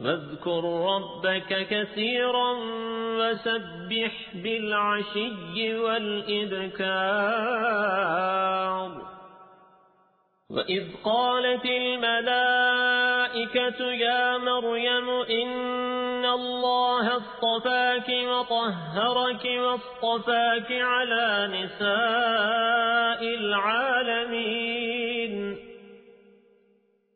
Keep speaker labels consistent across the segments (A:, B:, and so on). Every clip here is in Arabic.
A: واذكر ربك كثيرا وسبح بالعشي والإذكار وإذ قالت الملائكة يا مريم إن الله اصطفاك وطهرك واصطفاك على نساء العالمين.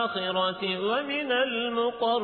A: والآخرة ومن المقربين